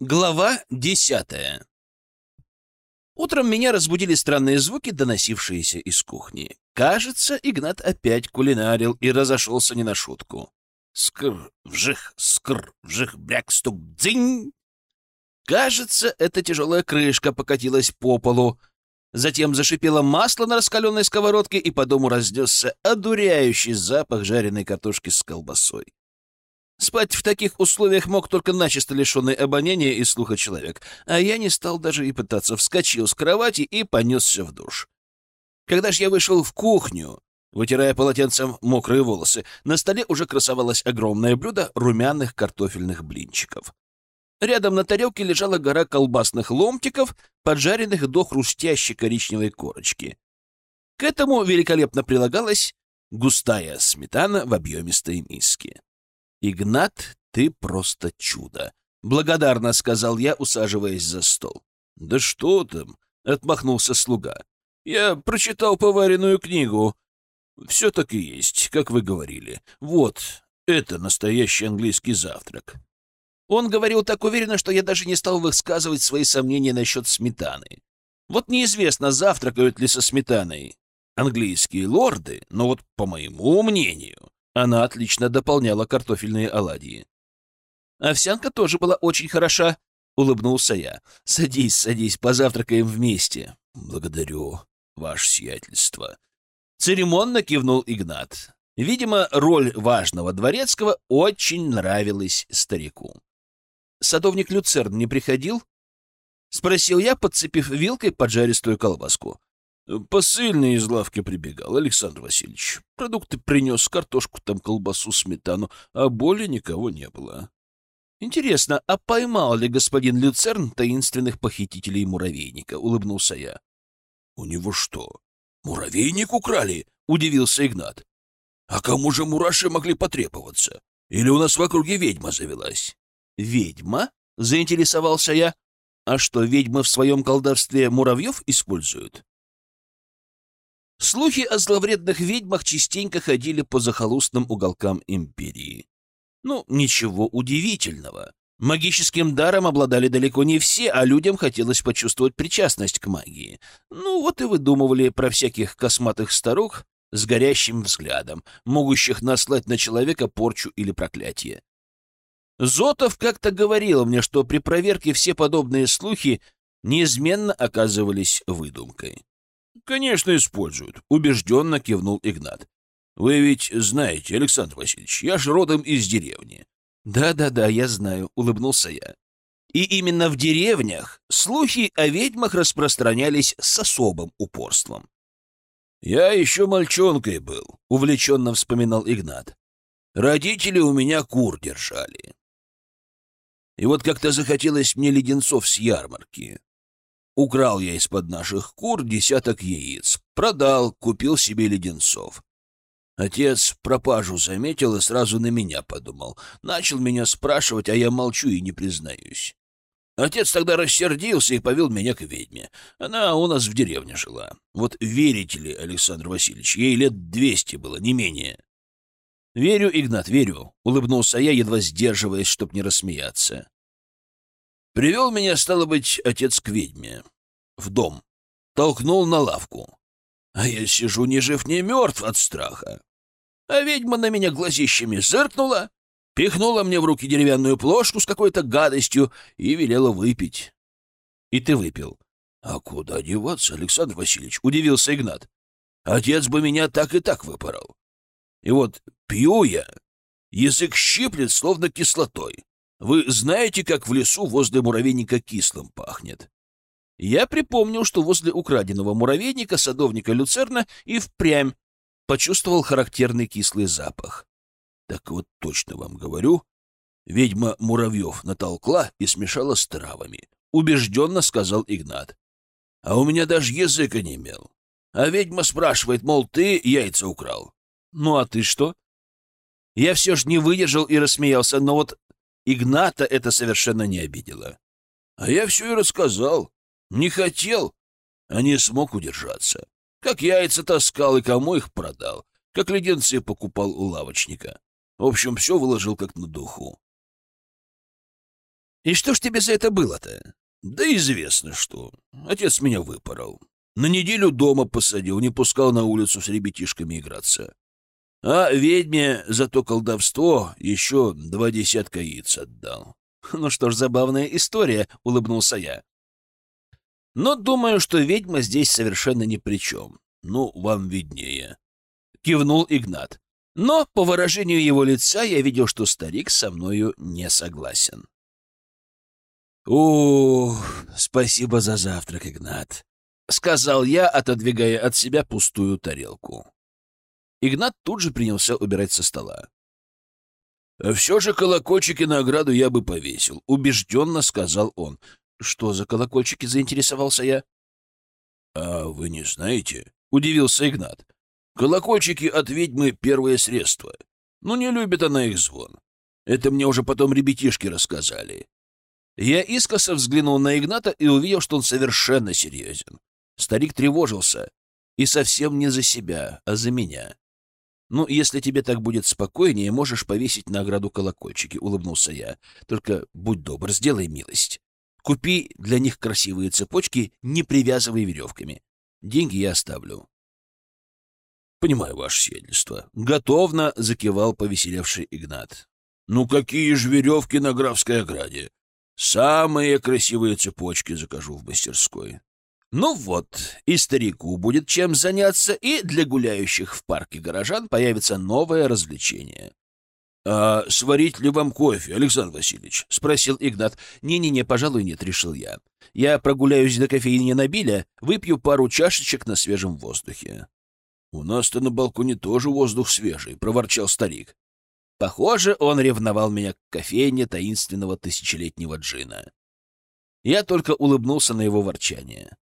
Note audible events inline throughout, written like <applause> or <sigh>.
Глава десятая Утром меня разбудили странные звуки, доносившиеся из кухни. Кажется, Игнат опять кулинарил и разошелся не на шутку. Скр, вжих, скр, вжих, бряк, стук, дзинь. Кажется, эта тяжелая крышка покатилась по полу. Затем зашипело масло на раскаленной сковородке, и по дому разнесся одуряющий запах жареной картошки с колбасой. Спать в таких условиях мог только начисто лишенный обоняния и слуха человек, а я не стал даже и пытаться, вскочил с кровати и понесся в душ. Когда ж я вышел в кухню, вытирая полотенцем мокрые волосы, на столе уже красовалось огромное блюдо румяных картофельных блинчиков. Рядом на тарелке лежала гора колбасных ломтиков, поджаренных до хрустящей коричневой корочки. К этому великолепно прилагалась густая сметана в объемистой миске. «Игнат, ты просто чудо!» — благодарно сказал я, усаживаясь за стол. «Да что там?» — отмахнулся слуга. «Я прочитал поваренную книгу. Все так и есть, как вы говорили. Вот, это настоящий английский завтрак». Он говорил так уверенно, что я даже не стал высказывать свои сомнения насчет сметаны. Вот неизвестно, завтракают ли со сметаной английские лорды, но вот, по моему мнению, она отлично дополняла картофельные оладьи. «Овсянка тоже была очень хороша», — улыбнулся я. «Садись, садись, позавтракаем вместе». «Благодарю, ваше сиятельство». Церемонно кивнул Игнат. Видимо, роль важного дворецкого очень нравилась старику. «Садовник Люцерн не приходил?» — спросил я, подцепив вилкой поджаристую колбаску. Посыльный из лавки прибегал, Александр Васильевич. Продукты принес, картошку, там колбасу, сметану, а более никого не было. Интересно, а поймал ли господин Люцерн таинственных похитителей муравейника? Улыбнулся я. У него что, муравейник украли? Удивился Игнат. А кому же мураши могли потребоваться? Или у нас в округе ведьма завелась? Ведьма? Заинтересовался я. А что, ведьмы в своем колдовстве муравьев используют? Слухи о зловредных ведьмах частенько ходили по захолустным уголкам империи. Ну, ничего удивительного. Магическим даром обладали далеко не все, а людям хотелось почувствовать причастность к магии. Ну, вот и выдумывали про всяких косматых старух с горящим взглядом, могущих наслать на человека порчу или проклятие. Зотов как-то говорил мне, что при проверке все подобные слухи неизменно оказывались выдумкой. «Конечно, используют», — убежденно кивнул Игнат. «Вы ведь знаете, Александр Васильевич, я ж родом из деревни». «Да-да-да, я знаю», — улыбнулся я. И именно в деревнях слухи о ведьмах распространялись с особым упорством. «Я еще мальчонкой был», — увлеченно вспоминал Игнат. «Родители у меня кур держали. И вот как-то захотелось мне леденцов с ярмарки. Украл я из-под наших кур десяток яиц, продал, купил себе леденцов. Отец пропажу заметил и сразу на меня подумал. Начал меня спрашивать, а я молчу и не признаюсь. Отец тогда рассердился и повел меня к ведьме. Она у нас в деревне жила. Вот верите ли, Александр Васильевич, ей лет двести было, не менее. «Верю, Игнат, верю», — улыбнулся я, едва сдерживаясь, чтоб не рассмеяться. Привел меня, стало быть, отец к ведьме. В дом. Толкнул на лавку. А я сижу ни жив, ни мертв от страха. А ведьма на меня глазищами зыркнула, пихнула мне в руки деревянную плошку с какой-то гадостью и велела выпить. И ты выпил. А куда деваться, Александр Васильевич? Удивился Игнат. Отец бы меня так и так выпорол. И вот пью я, язык щиплет, словно кислотой. Вы знаете, как в лесу возле муравейника кислым пахнет? Я припомнил, что возле украденного муравейника садовника Люцерна и впрямь почувствовал характерный кислый запах. Так вот точно вам говорю, ведьма муравьев натолкла и смешала с травами. Убежденно сказал Игнат. А у меня даже языка не имел. А ведьма спрашивает, мол, ты яйца украл. Ну а ты что? Я все же не выдержал и рассмеялся, но вот Игната это совершенно не обидело. А я все и рассказал. Не хотел, а не смог удержаться. Как яйца таскал и кому их продал. Как леденцы покупал у лавочника. В общем, все выложил как на духу. И что ж тебе за это было-то? Да известно что. Отец меня выпорол. На неделю дома посадил, не пускал на улицу с ребятишками играться. А ведьме за то колдовство еще два десятка яиц отдал. <laughs> Ну что ж, забавная история, — улыбнулся я. Но думаю, что ведьма здесь совершенно ни при чем. Ну, вам виднее. Кивнул Игнат. Но по выражению его лица я видел, что старик со мною не согласен. «О, спасибо за завтрак, Игнат», — сказал я, отодвигая от себя пустую тарелку. Игнат тут же принялся убирать со стола. «А все же колокольчики на ограду я бы повесил», — убежденно сказал он. «Что за колокольчики?» — заинтересовался я. «А вы не знаете?» — удивился Игнат. «Колокольчики от ведьмы — первое средство. Ну, не любит она их звон. Это мне уже потом ребятишки рассказали». Я искоса взглянул на Игната и увидел, что он совершенно серьезен. Старик тревожился. И совсем не за себя, а за меня. «Ну, если тебе так будет спокойнее, можешь повесить награду колокольчики», — улыбнулся я. «Только будь добр, сделай милость. Купи для них красивые цепочки, не привязывай веревками. Деньги я оставлю». «Понимаю ваше свидетельство». Готовно закивал повеселевший Игнат. «Ну какие же веревки на графской ограде? Самые красивые цепочки закажу в мастерской». Ну вот, и старику будет чем заняться, и для гуляющих в парке горожан появится новое развлечение. — А сварить ли вам кофе, Александр Васильевич? — спросил Игнат. «Не-не-не, пожалуй, нет», — решил я. «Я прогуляюсь до кофейни на Биля, выпью пару чашечек на свежем воздухе». «У нас-то на балконе тоже воздух свежий», — проворчал старик. Похоже, он ревновал меня к кофейне таинственного тысячелетнего джина. Я только улыбнулся на его ворчание.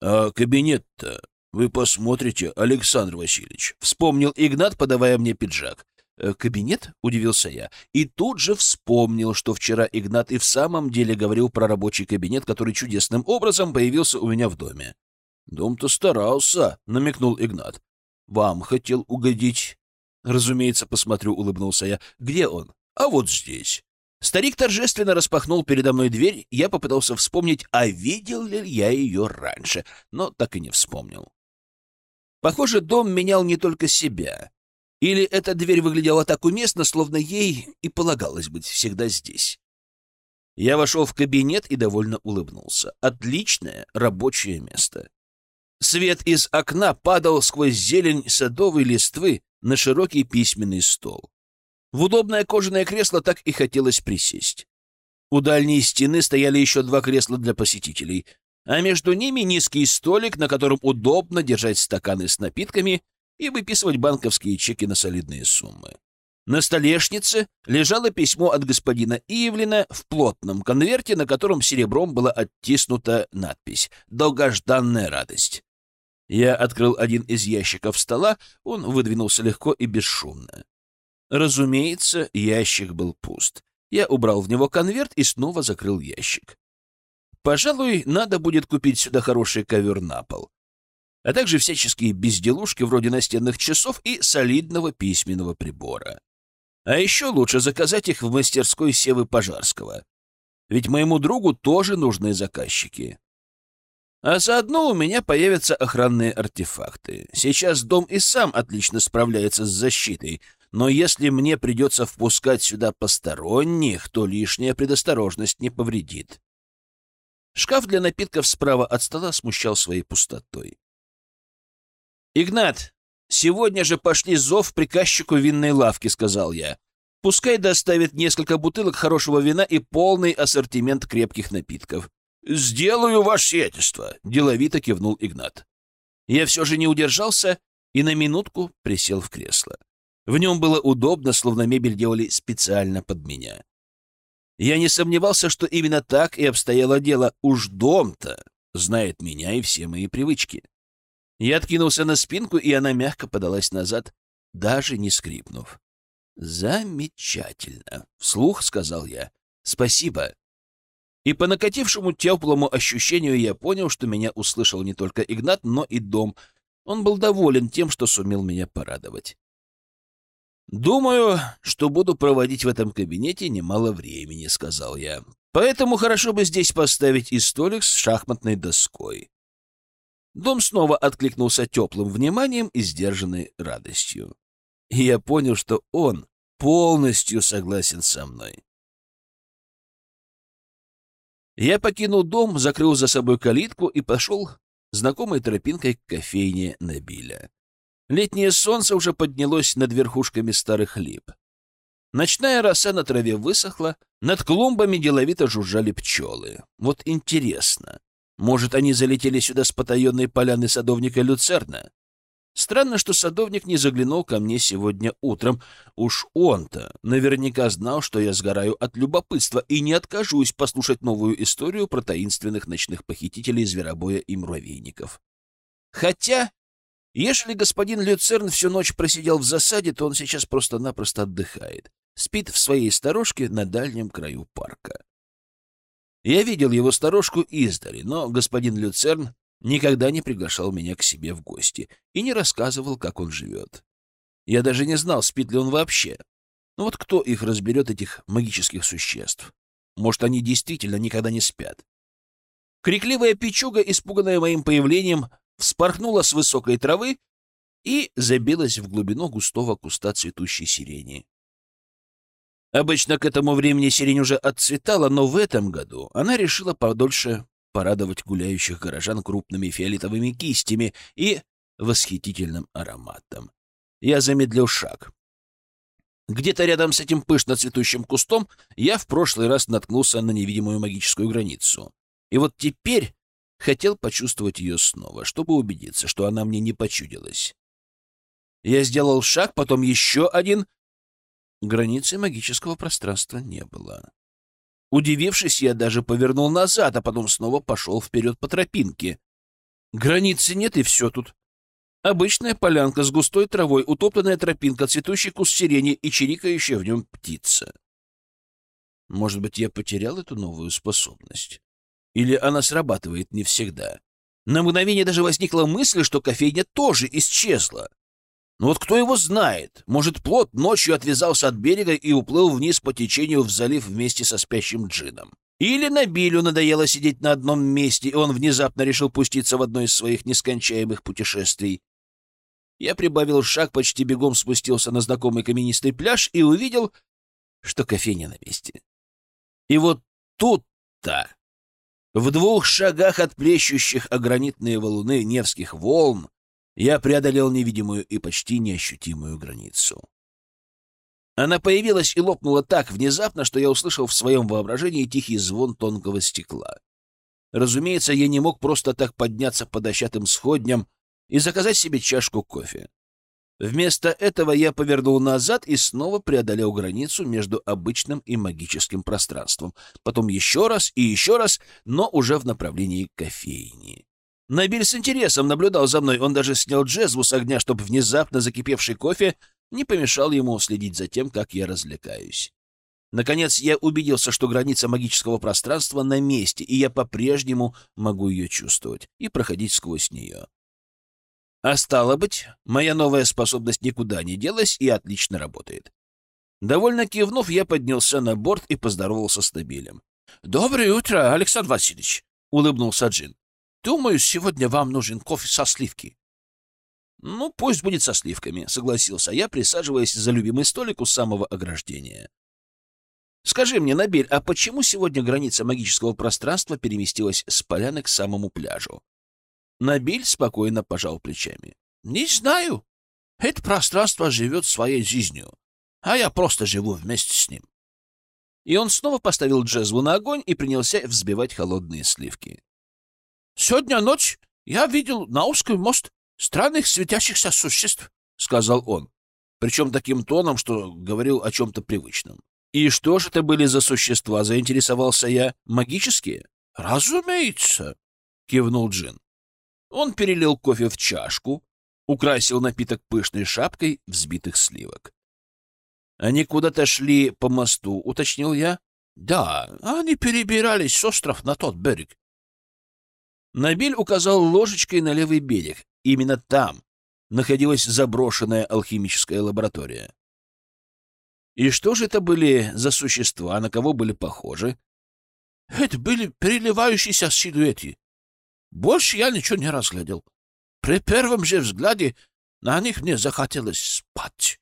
«А кабинет-то вы посмотрите, Александр Васильевич», — вспомнил Игнат, подавая мне пиджак. «Э, «Кабинет?» — удивился я. И тут же вспомнил, что вчера Игнат и в самом деле говорил про рабочий кабинет, который чудесным образом появился у меня в доме. «Дом-то старался», — намекнул Игнат. «Вам хотел угодить». «Разумеется, посмотрю», — улыбнулся я. «Где он?» «А вот здесь». Старик торжественно распахнул передо мной дверь, я попытался вспомнить, а видел ли я ее раньше, но так и не вспомнил. Похоже, дом менял не только себя. Или эта дверь выглядела так уместно, словно ей и полагалось быть всегда здесь. Я вошел в кабинет и довольно улыбнулся. Отличное рабочее место. Свет из окна падал сквозь зелень садовой листвы на широкий письменный стол. В удобное кожаное кресло так и хотелось присесть. У дальней стены стояли еще два кресла для посетителей, а между ними низкий столик, на котором удобно держать стаканы с напитками и выписывать банковские чеки на солидные суммы. На столешнице лежало письмо от господина Ивлина в плотном конверте, на котором серебром была оттиснута надпись «Долгожданная радость». Я открыл один из ящиков стола, он выдвинулся легко и бесшумно. Разумеется, ящик был пуст. Я убрал в него конверт и снова закрыл ящик. Пожалуй, надо будет купить сюда хороший ковер на пол, а также всяческие безделушки вроде настенных часов и солидного письменного прибора. А еще лучше заказать их в мастерской Севы Пожарского. Ведь моему другу тоже нужны заказчики. А заодно у меня появятся охранные артефакты. Сейчас дом и сам отлично справляется с защитой — но если мне придется впускать сюда посторонних, то лишняя предосторожность не повредит. Шкаф для напитков справа от стола смущал своей пустотой. «Игнат, сегодня же пошли зов приказчику винной лавки», — сказал я. «Пускай доставит несколько бутылок хорошего вина и полный ассортимент крепких напитков». «Сделаю ваше сиятельство», — деловито кивнул Игнат. Я все же не удержался и на минутку присел в кресло. В нем было удобно, словно мебель делали специально под меня. Я не сомневался, что именно так и обстояло дело. Уж дом-то знает меня и все мои привычки. Я откинулся на спинку, и она мягко подалась назад, даже не скрипнув. «Замечательно!» — вслух сказал я. «Спасибо!» И по накатившему теплому ощущению я понял, что меня услышал не только Игнат, но и дом. Он был доволен тем, что сумел меня порадовать. «Думаю, что буду проводить в этом кабинете немало времени», — сказал я. Поэтому хорошо бы здесь поставить и столик с шахматной доской. Дом снова откликнулся теплым вниманием и сдержанной радостью. И я понял, что он полностью согласен со мной. Я покинул дом, закрыл за собой калитку и пошел знакомой тропинкой к кофейне Набиля. Летнее солнце уже поднялось над верхушками старых лип. Ночная роса на траве высохла, над клумбами деловито жужжали пчелы. Вот интересно, может, они залетели сюда с потаенной поляны садовника Люцерна? Странно, что садовник не заглянул ко мне сегодня утром. Уж он-то наверняка знал, что я сгораю от любопытства и не откажусь послушать новую историю про таинственных ночных похитителей зверобоя и муравейников. Хотя, если господин Люцерн всю ночь просидел в засаде, то он сейчас просто-напросто отдыхает. Спит в своей сторожке на дальнем краю парка. Я видел его сторожку издали, но господин Люцерн никогда не приглашал меня к себе в гости и не рассказывал, как он живет. Я даже не знал, спит ли он вообще. Ну вот кто их разберет, этих магических существ? Может, они действительно никогда не спят? Крикливая печуга, испуганная моим появлением, вспорхнула с высокой травы и забилась в глубину густого куста цветущей сирени. Обычно к этому времени сирень уже отцветала, но в этом году она решила подольше порадовать гуляющих горожан крупными фиолетовыми кистями и восхитительным ароматом. Я замедлил шаг. Где-то рядом с этим пышно цветущим кустом я в прошлый раз наткнулся на невидимую магическую границу. И вот теперь хотел почувствовать ее снова, чтобы убедиться, что она мне не почудилась. Я сделал шаг, потом еще один, Границы магического пространства не было. Удивившись, я даже повернул назад, а потом снова пошел вперед по тропинке. Границы нет, и все тут. Обычная полянка с густой травой, утопленная тропинка, цветущий куст сирени и чирикающая в нем птица. Может быть, я потерял эту новую способность? Или она срабатывает не всегда? На мгновение даже возникла мысль, что кофейня тоже исчезла. Но вот кто его знает? Может, плот ночью отвязался от берега и уплыл вниз по течению в залив вместе со спящим джином. Или Набилю надоело сидеть на одном месте, и он внезапно решил пуститься в одно из своих нескончаемых путешествий. Я прибавил шаг, почти бегом спустился на знакомый каменистый пляж и увидел, что кофейня на месте. И вот тут-то, в двух шагах от плещущих о гранитные валуны Невских волн, я преодолел невидимую и почти неощутимую границу. Она появилась и лопнула так внезапно, что я услышал в своем воображении тихий звон тонкого стекла. Разумеется, я не мог просто так подняться по дощатым сходням и заказать себе чашку кофе. Вместо этого я повернул назад и снова преодолел границу между обычным и магическим пространством. Потом еще раз и еще раз, но уже в направлении кофейни. Набиль с интересом наблюдал за мной. Он даже снял джезву с огня, чтобы внезапно закипевший кофе не помешал ему следить за тем, как я развлекаюсь. Наконец, я убедился, что граница магического пространства на месте, и я по-прежнему могу ее чувствовать и проходить сквозь нее. А стало быть, моя новая способность никуда не делась и отлично работает. Довольно кивнув, я поднялся на борт и поздоровался с Набилем. — Доброе утро, Александр Васильевич! — улыбнулся Джин. Думаю, сегодня вам нужен кофе со сливки. Ну, пусть будет со сливками, согласился я, присаживаясь за любимый столик у самого ограждения. Скажи мне, Набиль, а почему сегодня граница магического пространства переместилась с поляны к самому пляжу? Набиль спокойно пожал плечами. Не знаю. Это пространство живет своей жизнью, а я просто живу вместе с ним. И он снова поставил джезву на огонь и принялся взбивать холодные сливки. Сегодня ночь я видел на узкий мост странных светящихся существ, — сказал он, причем таким тоном, что говорил о чем-то привычном. — И что же это были за существа, — заинтересовался я. — Магические? — Разумеется, — кивнул Джин. Он перелил кофе в чашку, украсил напиток пышной шапкой взбитых сливок. — Они куда-то шли по мосту, — уточнил я. — Да, они перебирались с остров на тот берег. Набиль указал ложечкой на левый берег. Именно там находилась заброшенная алхимическая лаборатория. И что же это были за существа, на кого были похожи? Это были переливающиеся силуэты. Больше я ничего не разглядел. При первом же взгляде на них мне захотелось спать.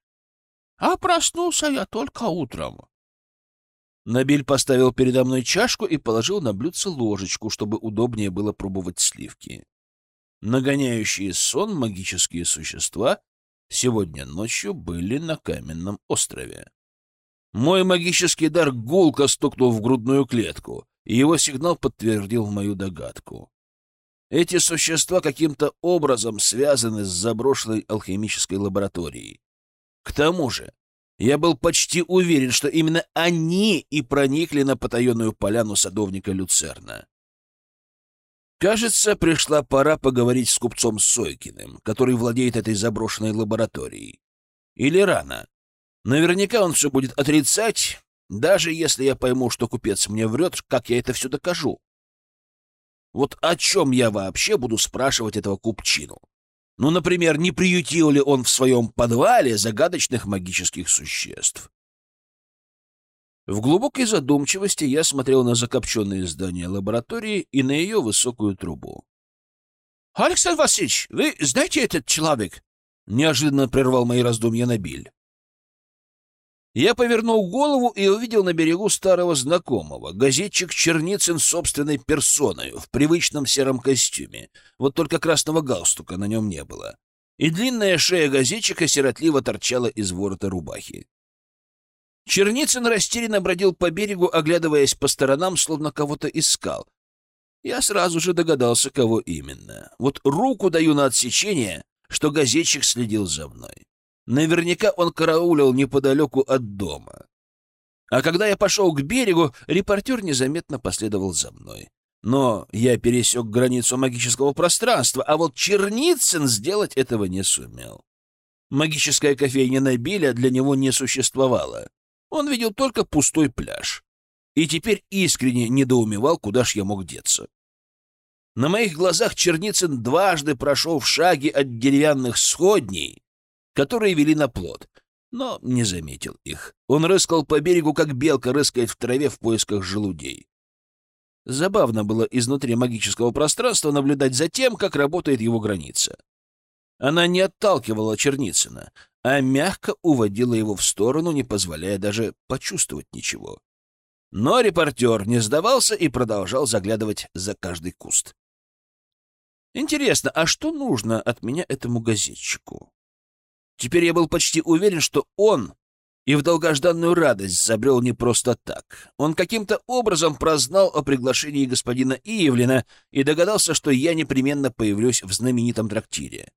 А проснулся я только утром. Набиль поставил передо мной чашку и положил на блюдце ложечку, чтобы удобнее было пробовать сливки. Нагоняющие сон магические существа сегодня ночью были на каменном острове. Мой магический дар гулко стукнул в грудную клетку, и его сигнал подтвердил мою догадку. Эти существа каким-то образом связаны с заброшенной алхимической лабораторией. К тому же, я был почти уверен, что именно они и проникли на потаенную поляну садовника Люцерна. Кажется, пришла пора поговорить с купцом Сойкиным, который владеет этой заброшенной лабораторией. Или рано. Наверняка он все будет отрицать, даже если я пойму, что купец мне врет, как я это все докажу. Вот о чем я вообще буду спрашивать этого купчину? Ну, например, не приютил ли он в своем подвале загадочных магических существ? В глубокой задумчивости я смотрел на закопченные здания лаборатории и на ее высокую трубу. — Александр Васильевич, вы знаете этот человек? — неожиданно прервал мои раздумья Набиль. Я повернул голову и увидел на берегу старого знакомого, газетчик Черницын собственной персоной, в привычном сером костюме, вот только красного галстука на нем не было. И длинная шея газетчика сиротливо торчала из ворота рубахи. Черницын растерянно бродил по берегу, оглядываясь по сторонам, словно кого-то искал. Я сразу же догадался, кого именно. Вот руку даю на отсечение, что газетчик следил за мной. Наверняка он караулил неподалеку от дома. А когда я пошел к берегу, репортер незаметно последовал за мной. Но я пересек границу магического пространства, а вот Черницын сделать этого не сумел. Магическая кофейня Набиля для него не существовала. Он видел только пустой пляж. И теперь искренне недоумевал, куда ж я мог деться. На моих глазах Черницын дважды прошел в шаге от деревянных сходней, которые вели на плот, но не заметил их. Он рыскал по берегу, как белка рыскает в траве в поисках желудей. Забавно было изнутри магического пространства наблюдать за тем, как работает его граница. Она не отталкивала Черницына, а мягко уводила его в сторону, не позволяя даже почувствовать ничего. Но репортер не сдавался и продолжал заглядывать за каждый куст. Интересно, а что нужно от меня этому газетчику? Теперь я был почти уверен, что он и в долгожданную радость забрел не просто так. Он каким-то образом прознал о приглашении господина Иевлина и догадался, что я непременно появлюсь в знаменитом трактире.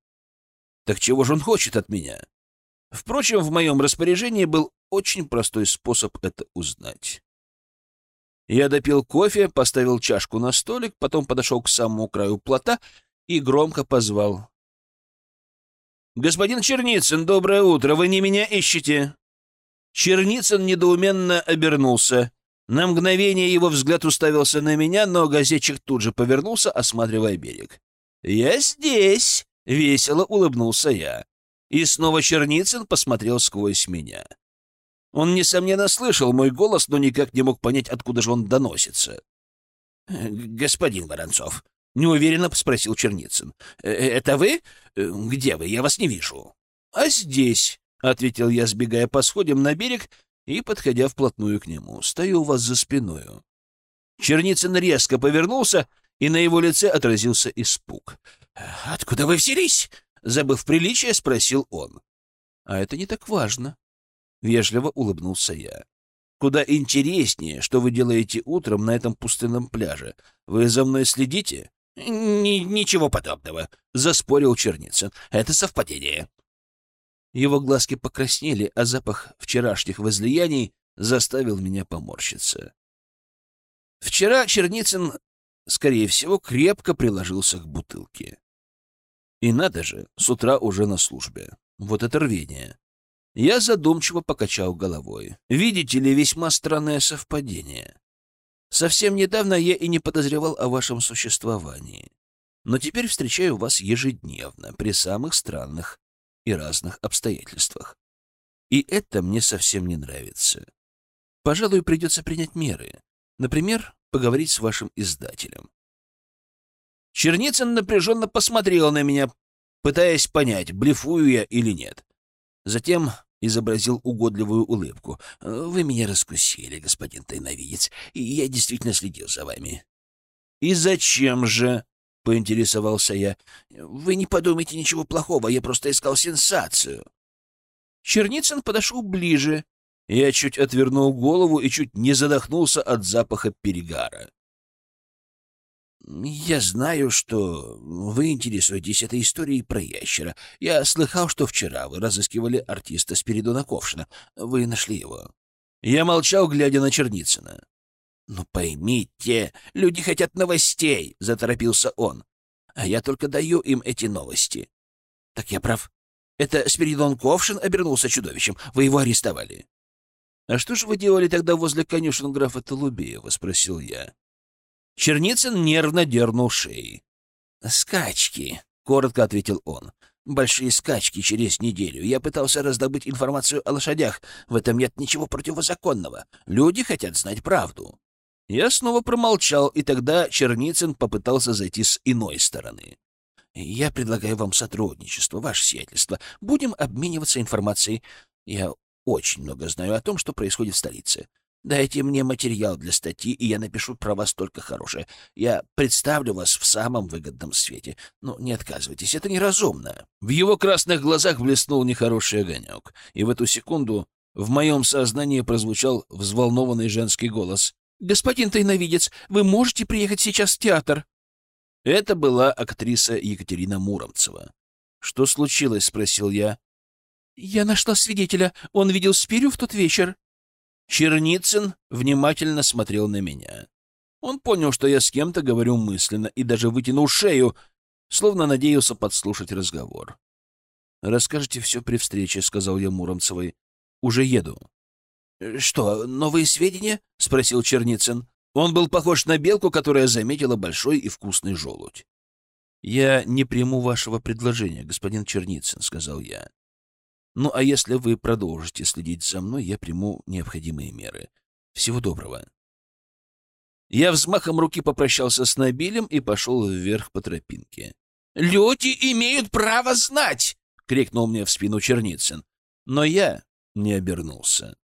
Так чего же он хочет от меня? Впрочем, в моем распоряжении был очень простой способ это узнать. Я допил кофе, поставил чашку на столик, потом подошел к самому краю плота и громко позвал. «Господин Черницын, доброе утро! Вы не меня ищете?» Черницын недоуменно обернулся. На мгновение его взгляд уставился на меня, но газетчик тут же повернулся, осматривая берег. «Я здесь!» — весело улыбнулся я. И снова Черницын посмотрел сквозь меня. Он, несомненно, слышал мой голос, но никак не мог понять, откуда же он доносится. «Господин Воронцов, неуверенно спросил Черницын. «Э, э, «Это вы? Э, где вы? Я вас не вижу». «А здесь», — ответил я, сбегая по сходям на берег и подходя вплотную к нему. «Стою у вас за спиною». Черницын резко повернулся, и на его лице отразился испуг. «Откуда вы взялись?» — забыв приличие, спросил он. «А это не так важно», — вежливо улыбнулся я. «Куда интереснее, что вы делаете утром на этом пустынном пляже. Вы за мной следите?» Ни «Ничего подобного», — заспорил Черницын. «Это совпадение». Его глазки покраснели, а запах вчерашних возлияний заставил меня поморщиться. Вчера Черницын, скорее всего, крепко приложился к бутылке. И надо же, с утра уже на службе. Вот это рвение. Я задумчиво покачал головой. Видите ли, весьма странное совпадение. Совсем недавно я и не подозревал о вашем существовании. Но теперь встречаю вас ежедневно, при самых странных и разных обстоятельствах. И это мне совсем не нравится. Пожалуй, придется принять меры. Например, поговорить с вашим издателем. Черницын напряженно посмотрел на меня, пытаясь понять, блефую я или нет. Затем изобразил угодливую улыбку. «Вы меня раскусили, господин тайновидец, и я действительно следил за вами». «И зачем же?» — поинтересовался я. «Вы не подумайте ничего плохого, я просто искал сенсацию». Черницын подошел ближе. Я чуть отвернул голову и чуть не задохнулся от запаха перегара. «Я знаю, что вы интересуетесь этой историей про ящера. Я слыхал, что вчера вы разыскивали артиста Спиридона Ковшина. Вы нашли его». Я молчал, глядя на Черницына. «Ну поймите, люди хотят новостей», — заторопился он. «А я только даю им эти новости». «Так я прав. Это Спиридон Ковшин обернулся чудовищем. Вы его арестовали». «А что же вы делали тогда возле конюшен графа Толубеева?» — спросил я. Черницын нервно дернул шеей. «Скачки», — коротко ответил он. «Большие скачки через неделю. Я пытался раздобыть информацию о лошадях. В этом нет ничего противозаконного. Люди хотят знать правду». Я снова промолчал, и тогда Черницын попытался зайти с иной стороны. «Я предлагаю вам сотрудничество, ваше сиятельство. Будем обмениваться информацией. Я очень много знаю о том, что происходит в столице. Дайте мне материал для статьи, и я напишу про вас только хорошее. Я представлю вас в самом выгодном свете. Ну, не отказывайтесь, это неразумно». В его красных глазах блеснул нехороший огонек, и в эту секунду в моем сознании прозвучал взволнованный женский голос. «Господин тайновидец, вы можете приехать сейчас в театр?» Это была актриса Екатерина Муромцева. «Что случилось?» — спросил я. «Я нашла свидетеля. Он видел Спирю в тот вечер». Черницын внимательно смотрел на меня. Он понял, что я с кем-то говорю мысленно, и даже вытянул шею, словно надеялся подслушать разговор. «Расскажите все при встрече», — сказал я Муромцевой. «Уже еду». «Что, новые сведения?» — спросил Черницын. Он был похож на белку, которая заметила большой и вкусный желудь. «Я не приму вашего предложения, господин Черницын», — сказал я. Ну, а если вы продолжите следить за мной, я приму необходимые меры. Всего доброго. Я взмахом руки попрощался с Набилем и пошел вверх по тропинке. «Люди имеют право знать!» — крикнул мне в спину Черницын. Но я не обернулся.